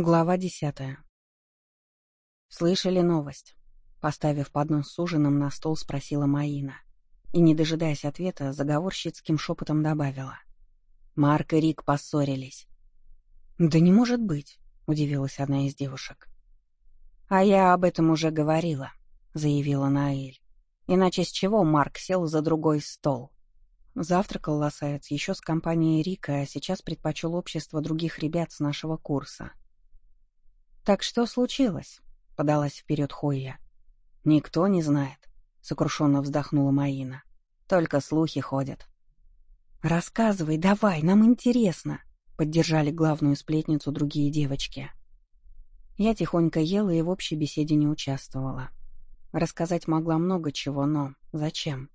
Глава десятая. «Слышали новость?» Поставив поднос с ужином на стол, спросила Маина. И, не дожидаясь ответа, заговорщицким шепотом добавила. «Марк и Рик поссорились». «Да не может быть», — удивилась одна из девушек. «А я об этом уже говорила», — заявила Наэль. «Иначе с чего Марк сел за другой стол?» Завтракал Лосаец еще с компанией Рика, а сейчас предпочел общество других ребят с нашего курса. «Так что случилось?» — подалась вперед Хойя. «Никто не знает», — сокрушенно вздохнула Маина. «Только слухи ходят». «Рассказывай, давай, нам интересно», — поддержали главную сплетницу другие девочки. Я тихонько ела и в общей беседе не участвовала. Рассказать могла много чего, но зачем?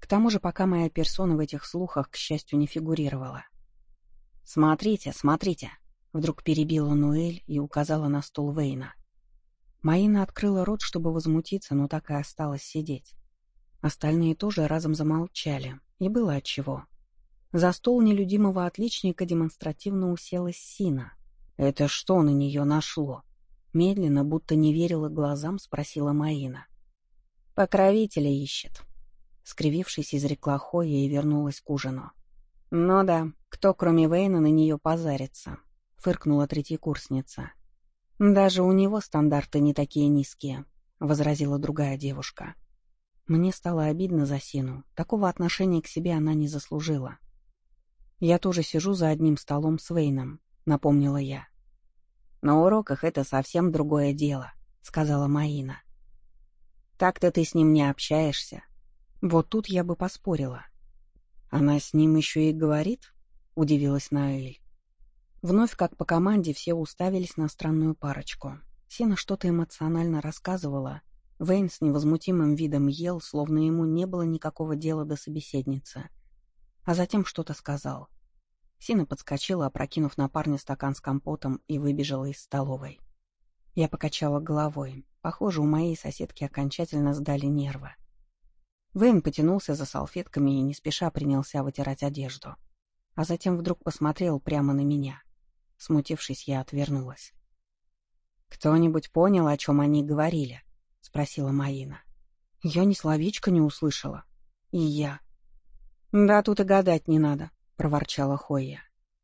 К тому же пока моя персона в этих слухах, к счастью, не фигурировала. «Смотрите, смотрите!» Вдруг перебила Нуэль и указала на стол Вейна. Маина открыла рот, чтобы возмутиться, но так и осталась сидеть. Остальные тоже разом замолчали, и было отчего. За стол нелюдимого отличника демонстративно уселась Сина. «Это что на нее нашло?» Медленно, будто не верила глазам, спросила Маина. «Покровителя ищет», — скривившись, изрекла Хоя и вернулась к ужину. «Ну да, кто, кроме Вейна, на нее позарится?» — фыркнула третьекурсница. «Даже у него стандарты не такие низкие», — возразила другая девушка. Мне стало обидно за Сину. Такого отношения к себе она не заслужила. «Я тоже сижу за одним столом с Вейном», — напомнила я. «На уроках это совсем другое дело», — сказала Маина. «Так-то ты с ним не общаешься». Вот тут я бы поспорила. «Она с ним еще и говорит?» — удивилась Наэль. Вновь, как по команде, все уставились на странную парочку. Сина что-то эмоционально рассказывала. Вейн с невозмутимым видом ел, словно ему не было никакого дела до собеседницы. А затем что-то сказал. Сина подскочила, опрокинув на парня стакан с компотом, и выбежала из столовой. Я покачала головой. Похоже, у моей соседки окончательно сдали нервы. Вейн потянулся за салфетками и не спеша принялся вытирать одежду. А затем вдруг посмотрел прямо на меня. Смутившись, я отвернулась. «Кто-нибудь понял, о чем они говорили?» — спросила Маина. «Я ни словечко не услышала. И я». «Да тут и гадать не надо», — проворчала Хойя.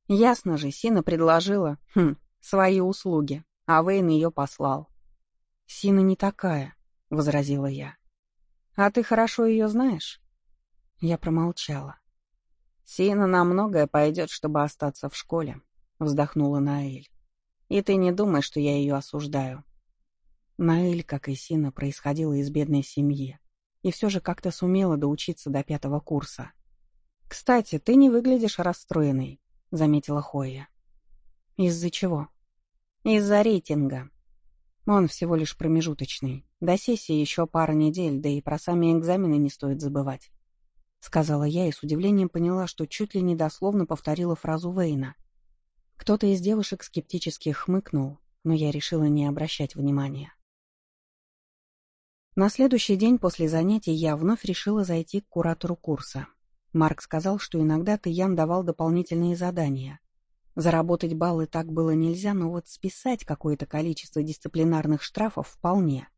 «Ясно же, Сина предложила, хм, свои услуги, а Вейн ее послал». «Сина не такая», — возразила я. «А ты хорошо ее знаешь?» Я промолчала. «Сина на многое пойдет, чтобы остаться в школе», вздохнула Наэль. «И ты не думай, что я ее осуждаю». Наэль, как и Сина, происходила из бедной семьи и все же как-то сумела доучиться до пятого курса. «Кстати, ты не выглядишь расстроенной», — заметила Хоя. «Из-за чего?» «Из-за рейтинга. Он всего лишь промежуточный. До сессии еще пара недель, да и про сами экзамены не стоит забывать», — сказала я и с удивлением поняла, что чуть ли не дословно повторила фразу Вейна. Кто-то из девушек скептически хмыкнул, но я решила не обращать внимания. На следующий день после занятий я вновь решила зайти к куратору курса. Марк сказал, что иногда Тыян давал дополнительные задания. Заработать баллы так было нельзя, но вот списать какое-то количество дисциплинарных штрафов вполне.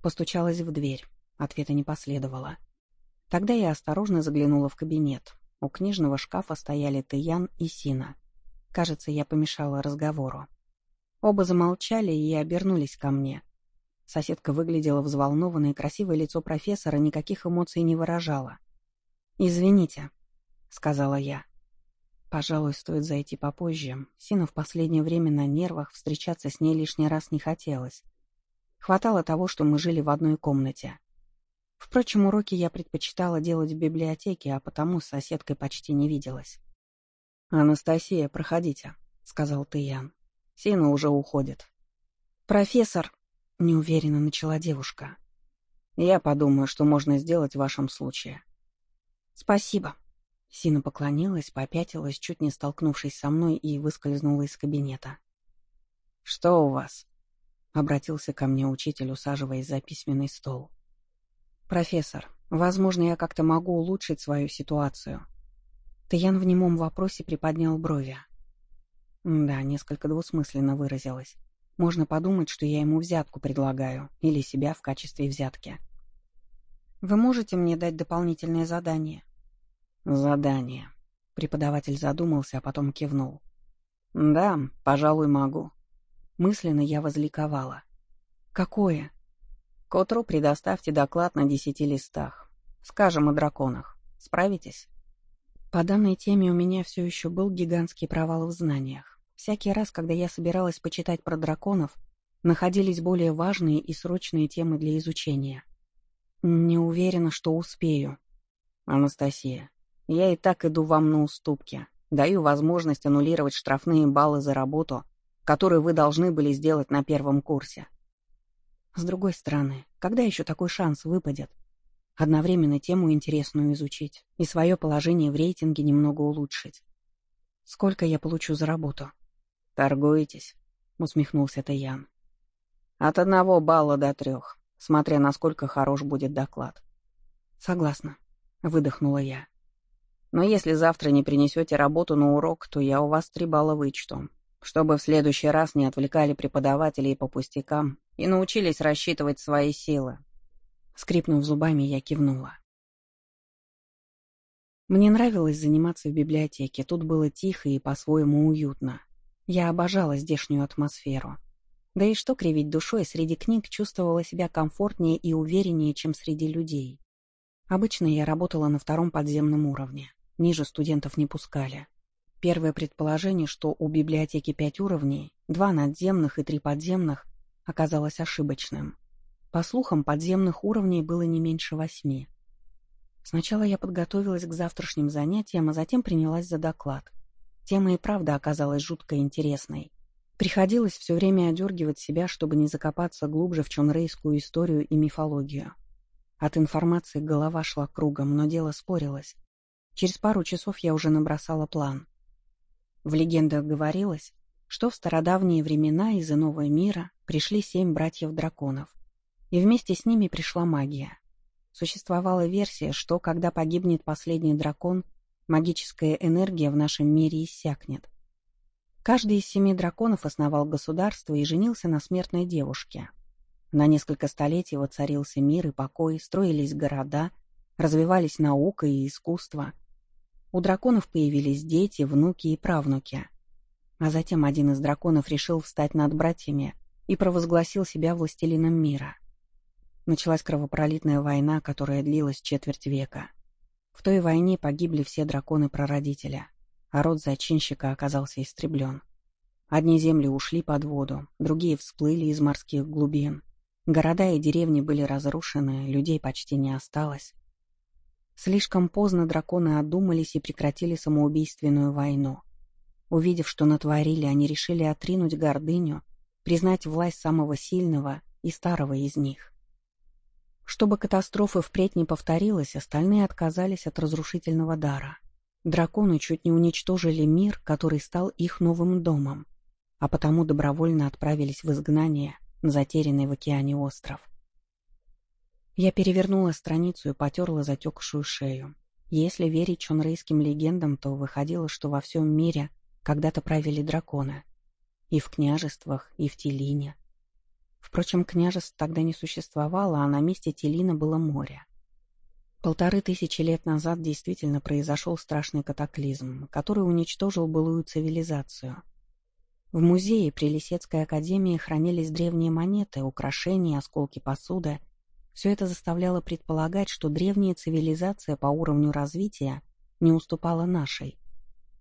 Постучалась в дверь. Ответа не последовало. Тогда я осторожно заглянула в кабинет. У книжного шкафа стояли Тыян и Сина. Кажется, я помешала разговору. Оба замолчали и обернулись ко мне. Соседка выглядела взволнованной, красивое лицо профессора никаких эмоций не выражало. «Извините», — сказала я. Пожалуй, стоит зайти попозже. Сина в последнее время на нервах, встречаться с ней лишний раз не хотелось. Хватало того, что мы жили в одной комнате. Впрочем, уроки я предпочитала делать в библиотеке, а потому с соседкой почти не виделась. «Анастасия, проходите», — сказал Тыян. «Сина уже уходит». «Профессор», — неуверенно начала девушка. «Я подумаю, что можно сделать в вашем случае». «Спасибо». Сина поклонилась, попятилась, чуть не столкнувшись со мной, и выскользнула из кабинета. «Что у вас?» — обратился ко мне учитель, усаживаясь за письменный стол. «Профессор, возможно, я как-то могу улучшить свою ситуацию», Таян в немом вопросе приподнял брови. Да, несколько двусмысленно выразилась. Можно подумать, что я ему взятку предлагаю, или себя в качестве взятки. Вы можете мне дать дополнительное задание? Задание. Преподаватель задумался, а потом кивнул. Да, пожалуй, могу. Мысленно я возликовала. Какое? К утру предоставьте доклад на десяти листах. Скажем о драконах. Справитесь? По данной теме у меня все еще был гигантский провал в знаниях. Всякий раз, когда я собиралась почитать про драконов, находились более важные и срочные темы для изучения. Не уверена, что успею. Анастасия, я и так иду вам на уступки. Даю возможность аннулировать штрафные баллы за работу, которую вы должны были сделать на первом курсе. С другой стороны, когда еще такой шанс выпадет? Одновременно тему интересную изучить и свое положение в рейтинге немного улучшить. Сколько я получу за работу? «Торгуетесь?» — усмехнулся Таян. «От одного балла до трех, смотря насколько хорош будет доклад». «Согласна», — выдохнула я. «Но если завтра не принесете работу на урок, то я у вас три балла вычту, чтобы в следующий раз не отвлекали преподавателей по пустякам и научились рассчитывать свои силы». Скрипнув зубами, я кивнула. Мне нравилось заниматься в библиотеке, тут было тихо и по-своему уютно. Я обожала здешнюю атмосферу. Да и что кривить душой, среди книг чувствовала себя комфортнее и увереннее, чем среди людей. Обычно я работала на втором подземном уровне. Ниже студентов не пускали. Первое предположение, что у библиотеки пять уровней, два надземных и три подземных, оказалось ошибочным. По слухам, подземных уровней было не меньше восьми. Сначала я подготовилась к завтрашним занятиям, а затем принялась за доклад. Тема и правда оказалась жутко интересной. Приходилось все время одергивать себя, чтобы не закопаться глубже в чонрейскую историю и мифологию. От информации голова шла кругом, но дело спорилось. Через пару часов я уже набросала план. В легендах говорилось, что в стародавние времена из иного мира пришли семь братьев-драконов, и вместе с ними пришла магия. Существовала версия, что, когда погибнет последний дракон, магическая энергия в нашем мире иссякнет. Каждый из семи драконов основал государство и женился на смертной девушке. На несколько столетий воцарился мир и покой, строились города, развивались наука и искусство. У драконов появились дети, внуки и правнуки. А затем один из драконов решил встать над братьями и провозгласил себя властелином мира. Началась кровопролитная война, которая длилась четверть века. В той войне погибли все драконы-прародителя, а род зачинщика оказался истреблен. Одни земли ушли под воду, другие всплыли из морских глубин. Города и деревни были разрушены, людей почти не осталось. Слишком поздно драконы одумались и прекратили самоубийственную войну. Увидев, что натворили, они решили отринуть гордыню, признать власть самого сильного и старого из них. Чтобы катастрофа впредь не повторилась, остальные отказались от разрушительного дара. Драконы чуть не уничтожили мир, который стал их новым домом, а потому добровольно отправились в изгнание на затерянный в океане остров. Я перевернула страницу и потерла затекшую шею. Если верить чонрейским легендам, то выходило, что во всем мире когда-то правили драконы. И в княжествах, и в Телине. Впрочем, княжеств тогда не существовало, а на месте Телина было море. Полторы тысячи лет назад действительно произошел страшный катаклизм, который уничтожил былую цивилизацию. В музее при Лисецкой академии хранились древние монеты, украшения, осколки посуды. Все это заставляло предполагать, что древняя цивилизация по уровню развития не уступала нашей,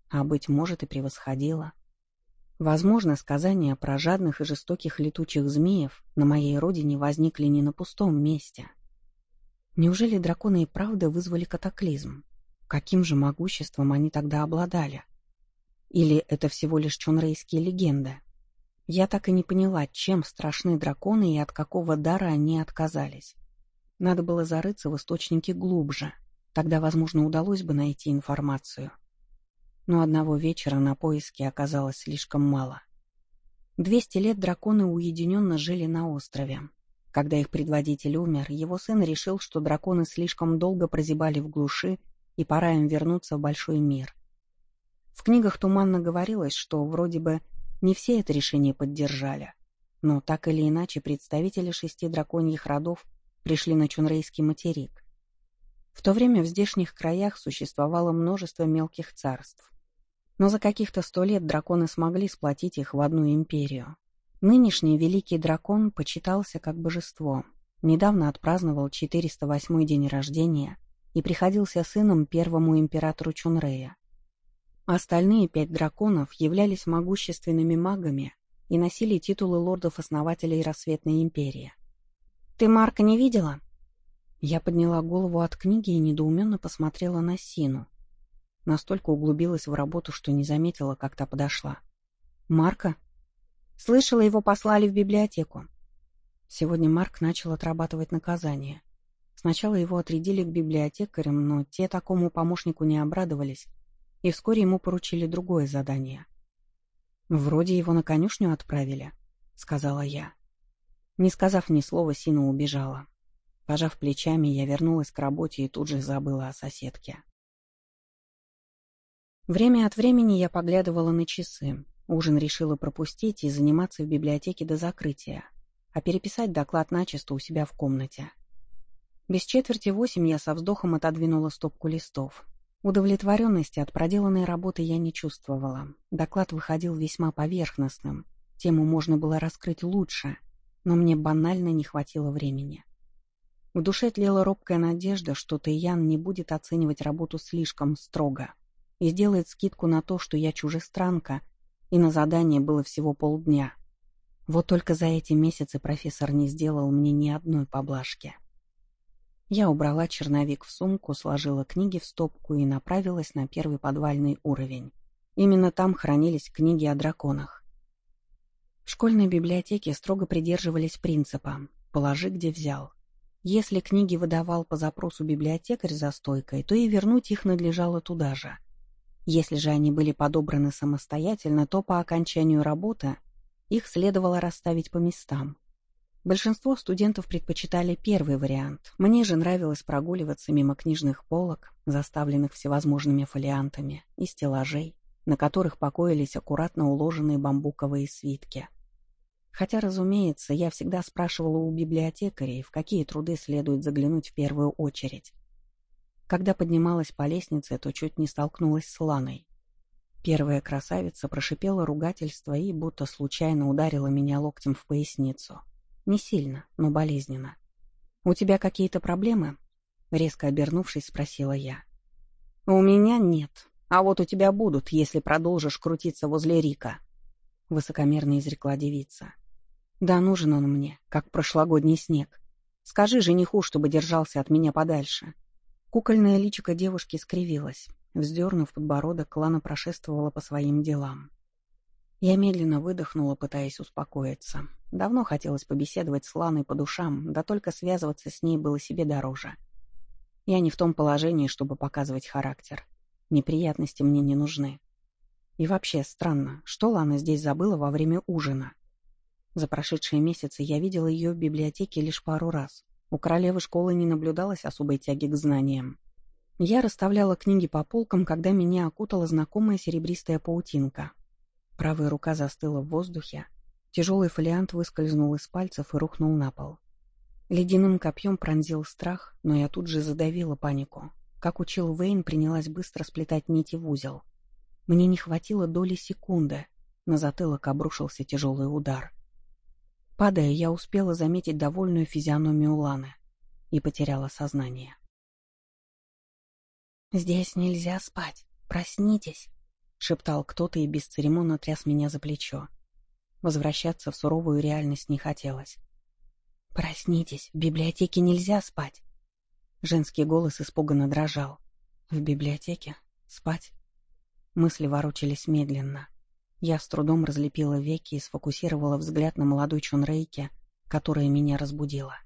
а, быть может, и превосходила. Возможно, сказания про жадных и жестоких летучих змеев на моей родине возникли не на пустом месте. Неужели драконы и правда вызвали катаклизм? Каким же могуществом они тогда обладали? Или это всего лишь чонрейские легенды? Я так и не поняла, чем страшны драконы и от какого дара они отказались. Надо было зарыться в источники глубже. Тогда, возможно, удалось бы найти информацию но одного вечера на поиски оказалось слишком мало. Двести лет драконы уединенно жили на острове. Когда их предводитель умер, его сын решил, что драконы слишком долго прозябали в глуши, и пора им вернуться в большой мир. В книгах туманно говорилось, что вроде бы не все это решение поддержали, но так или иначе представители шести драконьих родов пришли на Чунрейский материк. В то время в здешних краях существовало множество мелких царств. Но за каких-то сто лет драконы смогли сплотить их в одну империю. Нынешний великий дракон почитался как божество. Недавно отпраздновал 408 день рождения и приходился сыном первому императору Чунрея. Остальные пять драконов являлись могущественными магами и носили титулы лордов-основателей Рассветной империи. «Ты Марка не видела?» Я подняла голову от книги и недоуменно посмотрела на Сину. Настолько углубилась в работу, что не заметила, как та подошла. «Марка?» «Слышала, его послали в библиотеку». Сегодня Марк начал отрабатывать наказание. Сначала его отрядили к библиотекарям, но те такому помощнику не обрадовались, и вскоре ему поручили другое задание. «Вроде его на конюшню отправили», — сказала я. Не сказав ни слова, Сина убежала. Пожав плечами, я вернулась к работе и тут же забыла о соседке. Время от времени я поглядывала на часы. Ужин решила пропустить и заниматься в библиотеке до закрытия, а переписать доклад начисто у себя в комнате. Без четверти восемь я со вздохом отодвинула стопку листов. Удовлетворенности от проделанной работы я не чувствовала. Доклад выходил весьма поверхностным. Тему можно было раскрыть лучше, но мне банально не хватило времени. В душе тлела робкая надежда, что Таян не будет оценивать работу слишком строго и сделает скидку на то, что я чужестранка, и на задание было всего полдня. Вот только за эти месяцы профессор не сделал мне ни одной поблажки. Я убрала черновик в сумку, сложила книги в стопку и направилась на первый подвальный уровень. Именно там хранились книги о драконах. В школьной библиотеке строго придерживались принципа «положи, где взял». Если книги выдавал по запросу библиотекарь за стойкой, то и вернуть их надлежало туда же. Если же они были подобраны самостоятельно, то по окончанию работы их следовало расставить по местам. Большинство студентов предпочитали первый вариант. Мне же нравилось прогуливаться мимо книжных полок, заставленных всевозможными фолиантами, и стеллажей, на которых покоились аккуратно уложенные бамбуковые свитки — Хотя, разумеется, я всегда спрашивала у библиотекарей, в какие труды следует заглянуть в первую очередь. Когда поднималась по лестнице, то чуть не столкнулась с Ланой. Первая красавица прошипела ругательство и будто случайно ударила меня локтем в поясницу. Не сильно, но болезненно. «У тебя какие-то проблемы?» Резко обернувшись, спросила я. «У меня нет. А вот у тебя будут, если продолжишь крутиться возле Рика», — высокомерно изрекла девица. Да, нужен он мне, как прошлогодний снег. Скажи жениху, чтобы держался от меня подальше. Кукольное личико девушки скривилось. Вздернув подбородок, Лана прошествовала по своим делам. Я медленно выдохнула, пытаясь успокоиться. Давно хотелось побеседовать с Ланой по душам, да только связываться с ней было себе дороже. Я не в том положении, чтобы показывать характер. Неприятности мне не нужны. И вообще, странно, что Лана здесь забыла во время ужина? За прошедшие месяцы я видела ее в библиотеке лишь пару раз. У королевы школы не наблюдалось особой тяги к знаниям. Я расставляла книги по полкам, когда меня окутала знакомая серебристая паутинка. Правая рука застыла в воздухе. Тяжелый фолиант выскользнул из пальцев и рухнул на пол. Ледяным копьем пронзил страх, но я тут же задавила панику. Как учил Вейн, принялась быстро сплетать нити в узел. Мне не хватило доли секунды. На затылок обрушился тяжелый удар. Падая, я успела заметить довольную физиономию Ланы и потеряла сознание. «Здесь нельзя спать. Проснитесь!» — шептал кто-то и бесцеремонно тряс меня за плечо. Возвращаться в суровую реальность не хотелось. «Проснитесь, в библиотеке нельзя спать!» Женский голос испуганно дрожал. «В библиотеке? Спать?» Мысли ворочались медленно. Я с трудом разлепила веки и сфокусировала взгляд на молодой Чунрейке, которая меня разбудила.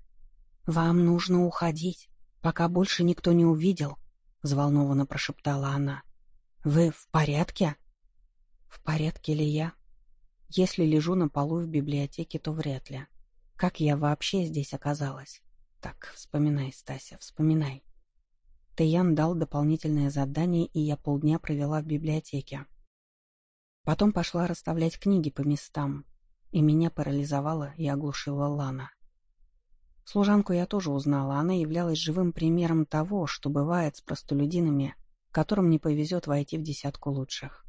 «Вам нужно уходить, пока больше никто не увидел», — взволнованно прошептала она. «Вы в порядке?» «В порядке ли я?» «Если лежу на полу в библиотеке, то вряд ли. Как я вообще здесь оказалась?» «Так, вспоминай, Стася, вспоминай». Таян дал дополнительное задание, и я полдня провела в библиотеке, Потом пошла расставлять книги по местам, и меня парализовала и оглушила Лана. Служанку я тоже узнала, она являлась живым примером того, что бывает с простолюдинами, которым не повезет войти в десятку лучших.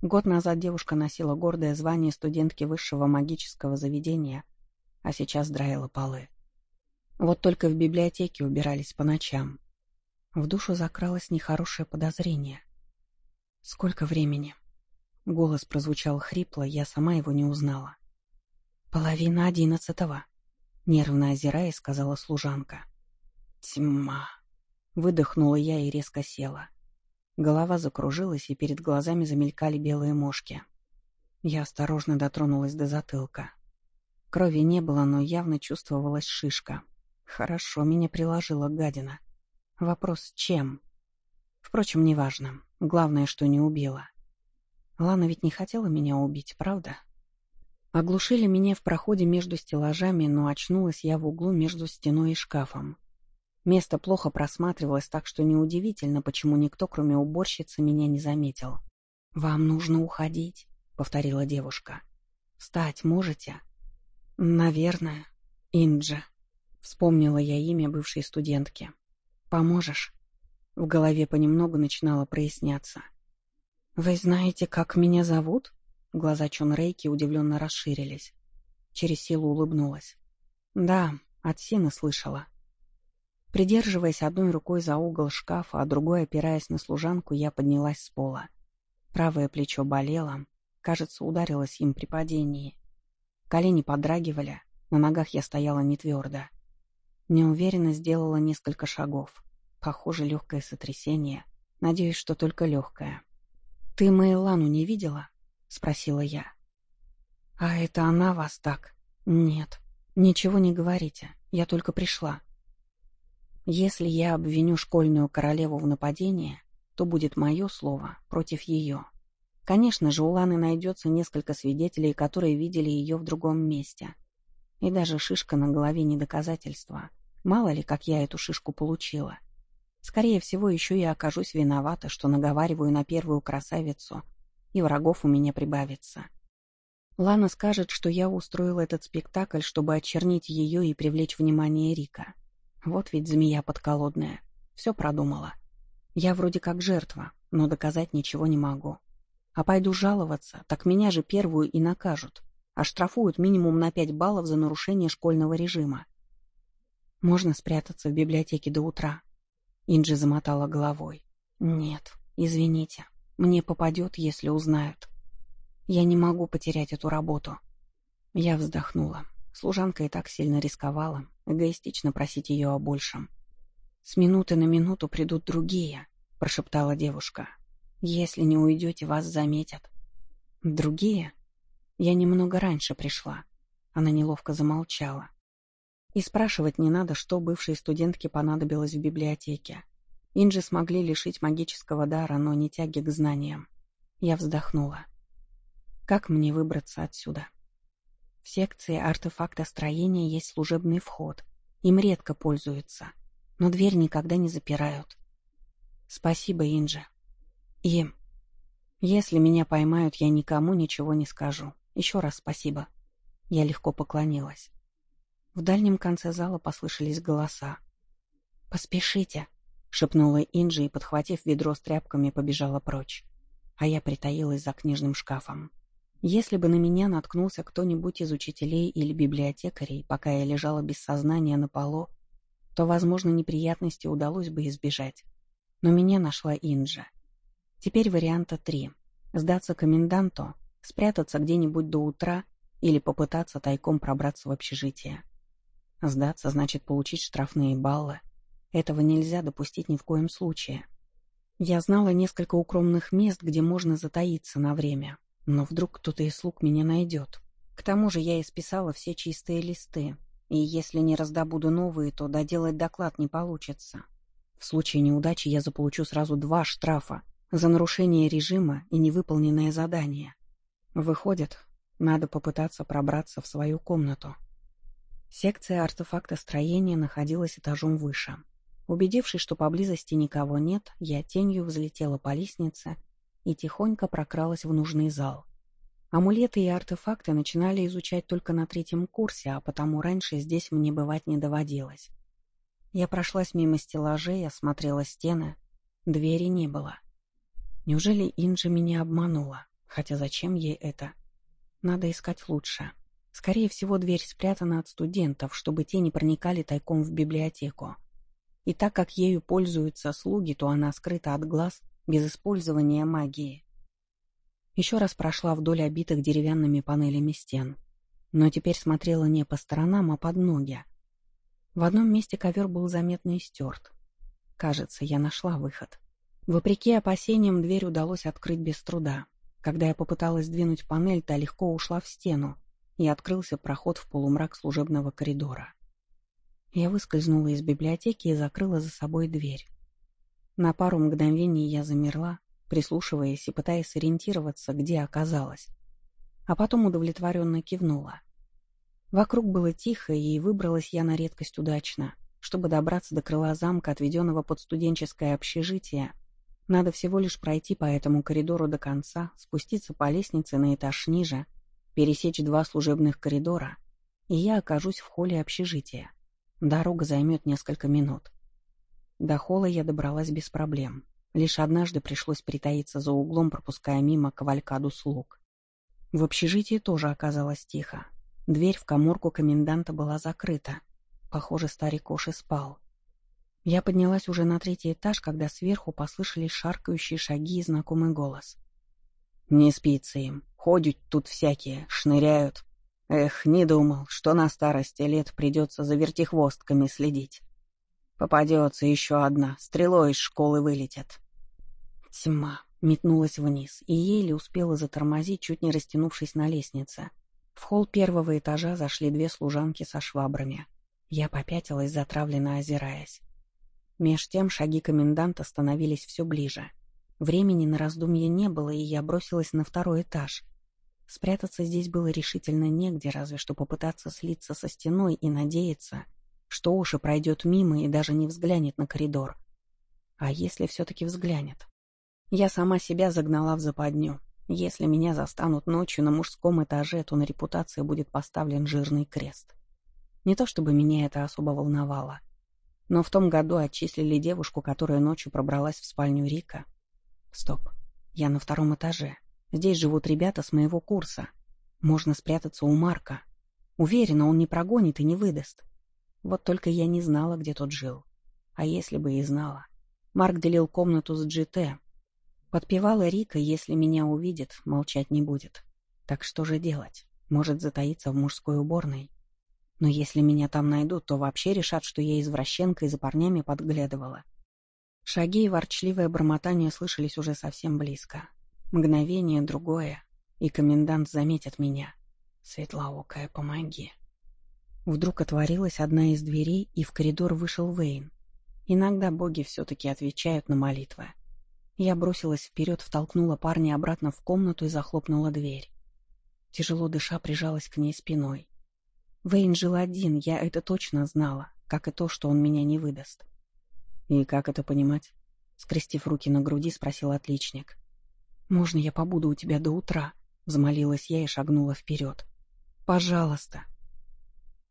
Год назад девушка носила гордое звание студентки высшего магического заведения, а сейчас драила полы. Вот только в библиотеке убирались по ночам. В душу закралось нехорошее подозрение. «Сколько времени?» Голос прозвучал хрипло, я сама его не узнала. «Половина одиннадцатого», — нервно озираясь, сказала служанка. «Тьма!» — выдохнула я и резко села. Голова закружилась, и перед глазами замелькали белые мошки. Я осторожно дотронулась до затылка. Крови не было, но явно чувствовалась шишка. Хорошо меня приложила гадина. Вопрос чем? Впрочем, неважно. Главное, что не убила. Лана ведь не хотела меня убить, правда? Оглушили меня в проходе между стеллажами, но очнулась я в углу между стеной и шкафом. Место плохо просматривалось, так что неудивительно, почему никто, кроме уборщицы, меня не заметил. «Вам нужно уходить», — повторила девушка. «Встать можете?» «Наверное. Инджа», — вспомнила я имя бывшей студентки. «Поможешь?» В голове понемногу начинало проясняться. «Вы знаете, как меня зовут?» Глаза Чон Рейки удивленно расширились. Через силу улыбнулась. «Да, от Сины слышала». Придерживаясь одной рукой за угол шкафа, а другой опираясь на служанку, я поднялась с пола. Правое плечо болело, кажется, ударилось им при падении. Колени подрагивали, на ногах я стояла не твердо. Неуверенно сделала несколько шагов. Похоже, легкое сотрясение. Надеюсь, что только легкое. «Ты Мэйлану не видела?» — спросила я. «А это она вас так?» «Нет, ничего не говорите, я только пришла». Если я обвиню школьную королеву в нападении, то будет мое слово против ее. Конечно же, у Ланы найдется несколько свидетелей, которые видели ее в другом месте. И даже шишка на голове не доказательство. Мало ли, как я эту шишку получила. Скорее всего, еще и окажусь виновата, что наговариваю на первую красавицу и врагов у меня прибавится. Лана скажет, что я устроила этот спектакль, чтобы очернить ее и привлечь внимание Рика. Вот ведь змея подколодная. Все продумала. Я вроде как жертва, но доказать ничего не могу. А пойду жаловаться, так меня же первую и накажут. Оштрафуют минимум на пять баллов за нарушение школьного режима. Можно спрятаться в библиотеке до утра. Инджи замотала головой. Нет, извините. Мне попадет, если узнают. Я не могу потерять эту работу. Я вздохнула. Служанка и так сильно рисковала, эгоистично просить ее о большем. «С минуты на минуту придут другие», — прошептала девушка. «Если не уйдете, вас заметят». «Другие?» Я немного раньше пришла. Она неловко замолчала. И спрашивать не надо, что бывшей студентке понадобилось в библиотеке. Инджи смогли лишить магического дара, но не тяги к знаниям. Я вздохнула. Как мне выбраться отсюда? В секции артефактостроения есть служебный вход. Им редко пользуются, но дверь никогда не запирают. Спасибо, Инджи. И если меня поймают, я никому ничего не скажу. Еще раз спасибо. Я легко поклонилась. В дальнем конце зала послышались голоса. «Поспешите!» — шепнула Инджи и, подхватив ведро с тряпками, побежала прочь. А я притаилась за книжным шкафом. Если бы на меня наткнулся кто-нибудь из учителей или библиотекарей, пока я лежала без сознания на полу, то, возможно, неприятности удалось бы избежать. Но меня нашла Инджа. Теперь варианта три. Сдаться коменданту, спрятаться где-нибудь до утра или попытаться тайком пробраться в общежитие. Сдаться значит получить штрафные баллы, этого нельзя допустить ни в коем случае. Я знала несколько укромных мест, где можно затаиться на время, но вдруг кто-то из слуг меня найдет. К тому же я исписала все чистые листы, и если не раздобуду новые, то доделать доклад не получится. В случае неудачи я заполучу сразу два штрафа за нарушение режима и невыполненное задание. Выходит, надо попытаться пробраться в свою комнату. Секция артефактостроения находилась этажом выше. Убедившись, что поблизости никого нет, я тенью взлетела по лестнице и тихонько прокралась в нужный зал. Амулеты и артефакты начинали изучать только на третьем курсе, а потому раньше здесь мне бывать не доводилось. Я прошлась мимо стеллажей, осмотрела стены. Двери не было. Неужели Инжи меня обманула? Хотя зачем ей это? Надо искать лучше. Скорее всего, дверь спрятана от студентов, чтобы те не проникали тайком в библиотеку. И так как ею пользуются слуги, то она скрыта от глаз без использования магии. Еще раз прошла вдоль обитых деревянными панелями стен. Но теперь смотрела не по сторонам, а под ноги. В одном месте ковер был заметно истерт. Кажется, я нашла выход. Вопреки опасениям, дверь удалось открыть без труда. Когда я попыталась сдвинуть панель, та легко ушла в стену, и открылся проход в полумрак служебного коридора. Я выскользнула из библиотеки и закрыла за собой дверь. На пару мгновений я замерла, прислушиваясь и пытаясь сориентироваться, где оказалась. А потом удовлетворенно кивнула. Вокруг было тихо, и выбралась я на редкость удачно. Чтобы добраться до крыла замка, отведенного под студенческое общежитие, надо всего лишь пройти по этому коридору до конца, спуститься по лестнице на этаж ниже, пересечь два служебных коридора, и я окажусь в холле общежития. Дорога займет несколько минут. До холла я добралась без проблем. Лишь однажды пришлось притаиться за углом, пропуская мимо кавалькаду слуг. В общежитии тоже оказалось тихо. Дверь в коморку коменданта была закрыта. Похоже, старик Оши спал. Я поднялась уже на третий этаж, когда сверху послышались шаркающие шаги и знакомый голос. «Не спится им. Ходят тут всякие, шныряют. Эх, не думал, что на старости лет придется за вертихвостками следить. Попадется еще одна, стрелой из школы вылетят». Тьма метнулась вниз и еле успела затормозить, чуть не растянувшись на лестнице. В холл первого этажа зашли две служанки со швабрами. Я попятилась, затравленно озираясь. Меж тем шаги коменданта становились все ближе. Времени на раздумье не было, и я бросилась на второй этаж. Спрятаться здесь было решительно негде, разве что попытаться слиться со стеной и надеяться, что Оши пройдет мимо и даже не взглянет на коридор. А если все-таки взглянет? Я сама себя загнала в западню. Если меня застанут ночью на мужском этаже, то на репутации будет поставлен жирный крест. Не то чтобы меня это особо волновало. Но в том году отчислили девушку, которая ночью пробралась в спальню Рика. Стоп. Я на втором этаже. Здесь живут ребята с моего курса. Можно спрятаться у Марка. Уверена, он не прогонит и не выдаст. Вот только я не знала, где тот жил. А если бы и знала? Марк делил комнату с GT, Подпевала Рика, если меня увидит, молчать не будет. Так что же делать? Может затаиться в мужской уборной? Но если меня там найдут, то вообще решат, что я извращенка и за парнями подглядывала. Шаги и ворчливое бормотание слышались уже совсем близко. Мгновение, другое, и комендант заметит меня. Светлоокая, помоги. Вдруг отворилась одна из дверей, и в коридор вышел Вейн. Иногда боги все-таки отвечают на молитвы. Я бросилась вперед, втолкнула парня обратно в комнату и захлопнула дверь. Тяжело дыша прижалась к ней спиной. Вейн жил один, я это точно знала, как и то, что он меня не выдаст. «И как это понимать?» — скрестив руки на груди, спросил отличник. «Можно я побуду у тебя до утра?» — взмолилась я и шагнула вперед. «Пожалуйста!»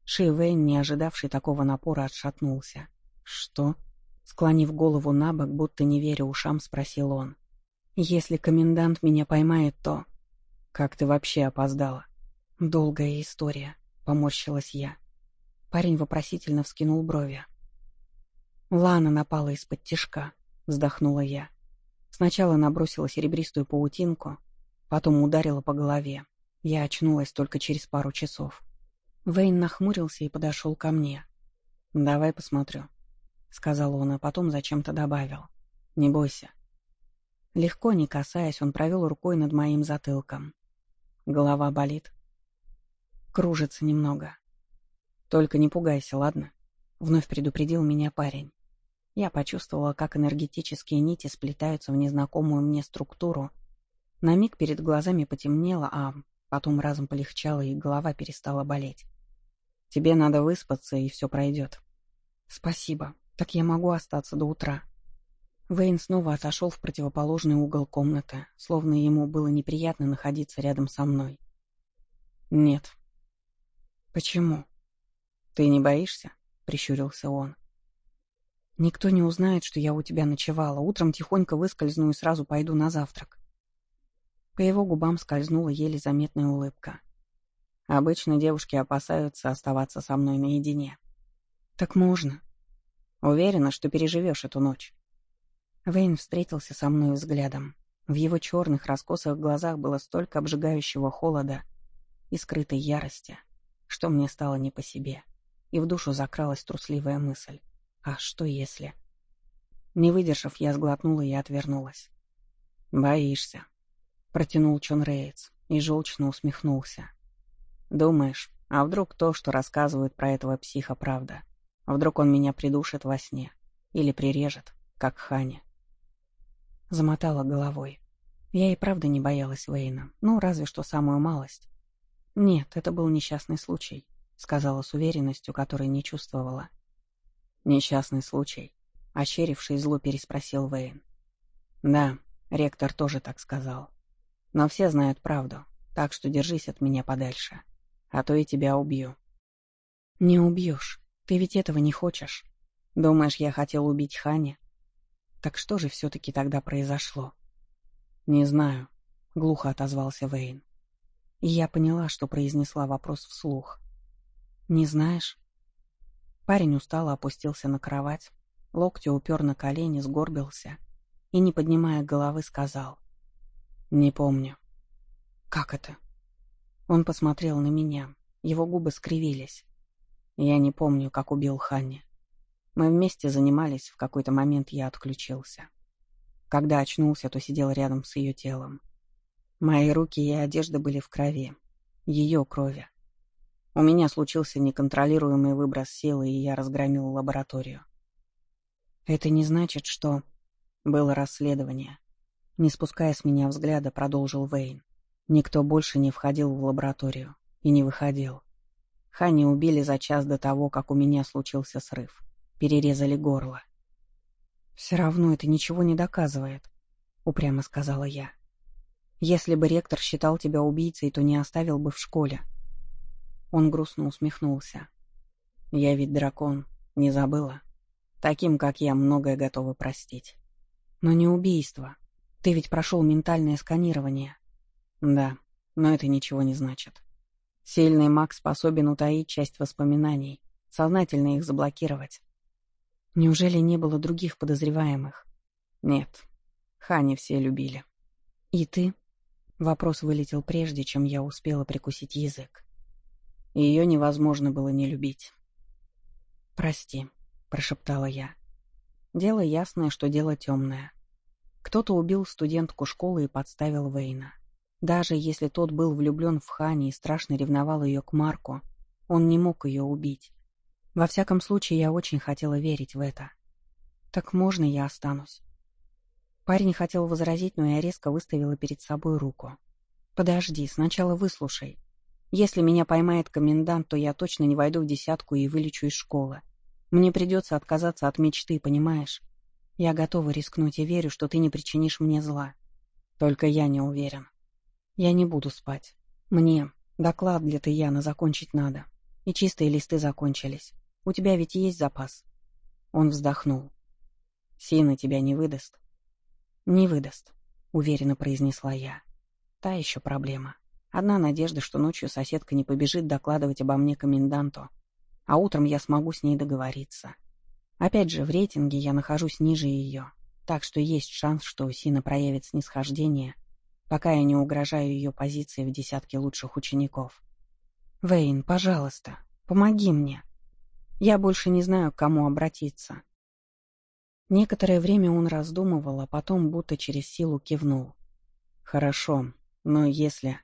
Ши Вейн, не ожидавший такого напора, отшатнулся. «Что?» Склонив голову на бок, будто не веря ушам, спросил он. «Если комендант меня поймает, то...» «Как ты вообще опоздала?» «Долгая история», — поморщилась я. Парень вопросительно вскинул брови. «Лана напала из-под тишка», — вздохнула я. Сначала набросила серебристую паутинку, потом ударила по голове. Я очнулась только через пару часов. Вейн нахмурился и подошел ко мне. «Давай посмотрю», — сказал он, а потом зачем-то добавил. «Не бойся». Легко, не касаясь, он провел рукой над моим затылком. Голова болит. Кружится немного. «Только не пугайся, ладно?» — вновь предупредил меня парень. Я почувствовала, как энергетические нити сплетаются в незнакомую мне структуру. На миг перед глазами потемнело, а потом разом полегчало, и голова перестала болеть. «Тебе надо выспаться, и все пройдет». «Спасибо», так я могу остаться до утра. Вейн снова отошел в противоположный угол комнаты, словно ему было неприятно находиться рядом со мной. «Нет». «Почему?» «Ты не боишься?» — прищурился он. «Никто не узнает, что я у тебя ночевала. Утром тихонько выскользну и сразу пойду на завтрак». По его губам скользнула еле заметная улыбка. Обычно девушки опасаются оставаться со мной наедине. «Так можно?» «Уверена, что переживешь эту ночь». Вейн встретился со мной взглядом. В его черных раскосых глазах было столько обжигающего холода и скрытой ярости, что мне стало не по себе, и в душу закралась трусливая мысль. А что если... Не выдержав, я сглотнула и отвернулась. «Боишься», — протянул Чон Рейц и желчно усмехнулся. «Думаешь, а вдруг то, что рассказывают про этого психа, правда? А вдруг он меня придушит во сне? Или прирежет, как Хани?» Замотала головой. Я и правда не боялась Вейна, ну, разве что самую малость. «Нет, это был несчастный случай», — сказала с уверенностью, которой не чувствовала. «Несчастный случай», — ощеривший зло переспросил Вейн. «Да, ректор тоже так сказал. Но все знают правду, так что держись от меня подальше, а то и тебя убью». «Не убьешь. Ты ведь этого не хочешь. Думаешь, я хотел убить Хани? Так что же все-таки тогда произошло? Не знаю, глухо отозвался Вейн. И я поняла, что произнесла вопрос вслух. Не знаешь? Парень устало опустился на кровать, локти упер на колени, сгорбился и, не поднимая головы, сказал. «Не помню». «Как это?» Он посмотрел на меня, его губы скривились. Я не помню, как убил Ханни. Мы вместе занимались, в какой-то момент я отключился. Когда очнулся, то сидел рядом с ее телом. Мои руки и одежда были в крови. Ее крови. У меня случился неконтролируемый выброс силы, и я разгромил лабораторию. Это не значит, что... Было расследование. Не спуская с меня взгляда, продолжил Вейн. Никто больше не входил в лабораторию. И не выходил. Хани убили за час до того, как у меня случился срыв перерезали горло. «Все равно это ничего не доказывает», — упрямо сказала я. «Если бы ректор считал тебя убийцей, то не оставил бы в школе». Он грустно усмехнулся. «Я ведь дракон, не забыла. Таким, как я, многое готова простить. Но не убийство. Ты ведь прошел ментальное сканирование». «Да, но это ничего не значит. Сильный маг способен утаить часть воспоминаний, сознательно их заблокировать. Неужели не было других подозреваемых? Нет. Хани все любили. И ты? Вопрос вылетел прежде, чем я успела прикусить язык. Ее невозможно было не любить. «Прости», — прошептала я. Дело ясное, что дело темное. Кто-то убил студентку школы и подставил Вейна. Даже если тот был влюблен в Хани и страшно ревновал ее к Марку, он не мог ее убить. Во всяком случае, я очень хотела верить в это. Так можно я останусь? Парень хотел возразить, но я резко выставила перед собой руку. «Подожди, сначала выслушай. Если меня поймает комендант, то я точно не войду в десятку и вылечу из школы. Мне придется отказаться от мечты, понимаешь? Я готова рискнуть и верю, что ты не причинишь мне зла. Только я не уверен. Я не буду спать. Мне доклад для Таяна закончить надо. И чистые листы закончились. У тебя ведь есть запас?» Он вздохнул. «Сина тебя не выдаст?» «Не выдаст», — уверенно произнесла я. «Та еще проблема. Одна надежда, что ночью соседка не побежит докладывать обо мне коменданту, а утром я смогу с ней договориться. Опять же, в рейтинге я нахожусь ниже ее, так что есть шанс, что Сина проявит снисхождение, пока я не угрожаю ее позиции в десятке лучших учеников. «Вейн, пожалуйста, помоги мне», я больше не знаю, к кому обратиться. Некоторое время он раздумывал, а потом будто через силу кивнул. «Хорошо, но если...»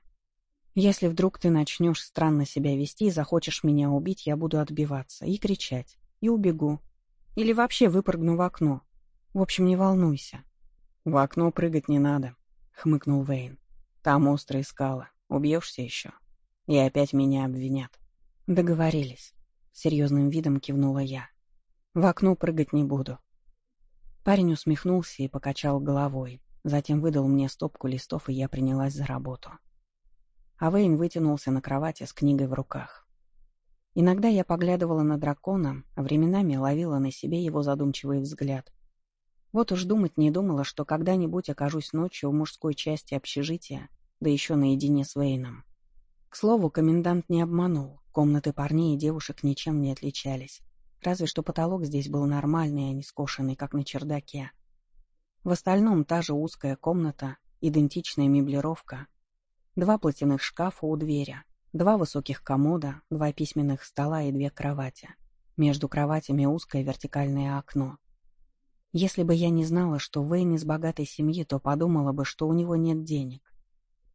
«Если вдруг ты начнешь странно себя вести и захочешь меня убить, я буду отбиваться и кричать, и убегу. Или вообще выпрыгну в окно. В общем, не волнуйся». «В окно прыгать не надо», — хмыкнул Вейн. «Там острые скалы. Убьешься еще. И опять меня обвинят». «Договорились» серьезным видом кивнула я. В окно прыгать не буду. Парень усмехнулся и покачал головой, затем выдал мне стопку листов, и я принялась за работу. А Вейн вытянулся на кровати с книгой в руках. Иногда я поглядывала на дракона, а временами ловила на себе его задумчивый взгляд. Вот уж думать не думала, что когда-нибудь окажусь ночью в мужской части общежития, да еще наедине с Вейном. К слову, комендант не обманул, комнаты парней и девушек ничем не отличались. Разве что потолок здесь был нормальный, а не скошенный, как на чердаке. В остальном та же узкая комната, идентичная меблировка, два платяных шкафа у двери, два высоких комода, два письменных стола и две кровати. Между кроватями узкое вертикальное окно. Если бы я не знала, что Вейн из богатой семьи, то подумала бы, что у него нет денег.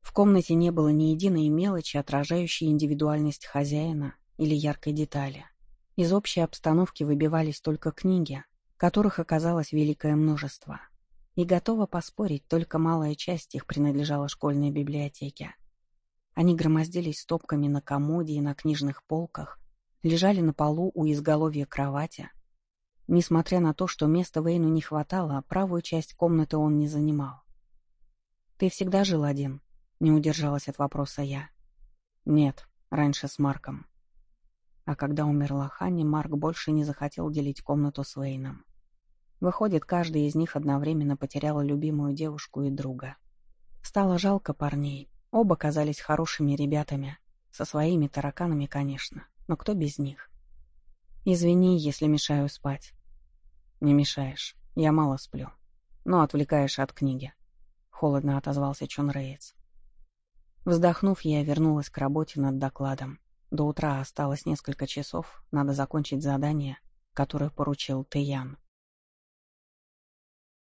В комнате не было ни единой мелочи, отражающей индивидуальность хозяина или яркой детали. Из общей обстановки выбивались только книги, которых оказалось великое множество. И готова поспорить, только малая часть их принадлежала школьной библиотеке. Они громоздились стопками на комоде и на книжных полках, лежали на полу у изголовья кровати. Несмотря на то, что места Вейну не хватало, правую часть комнаты он не занимал. «Ты всегда жил один?» — не удержалась от вопроса я. «Нет, раньше с Марком. А когда умерла Ханни, Марк больше не захотел делить комнату с Вейном. Выходит, каждый из них одновременно потерял любимую девушку и друга. Стало жалко парней. Оба казались хорошими ребятами. Со своими тараканами, конечно. Но кто без них? Извини, если мешаю спать. Не мешаешь. Я мало сплю. Но отвлекаешь от книги. Холодно отозвался Чон Рейц. Вздохнув, я вернулась к работе над докладом. До утра осталось несколько часов, надо закончить задание, которое поручил Тэян.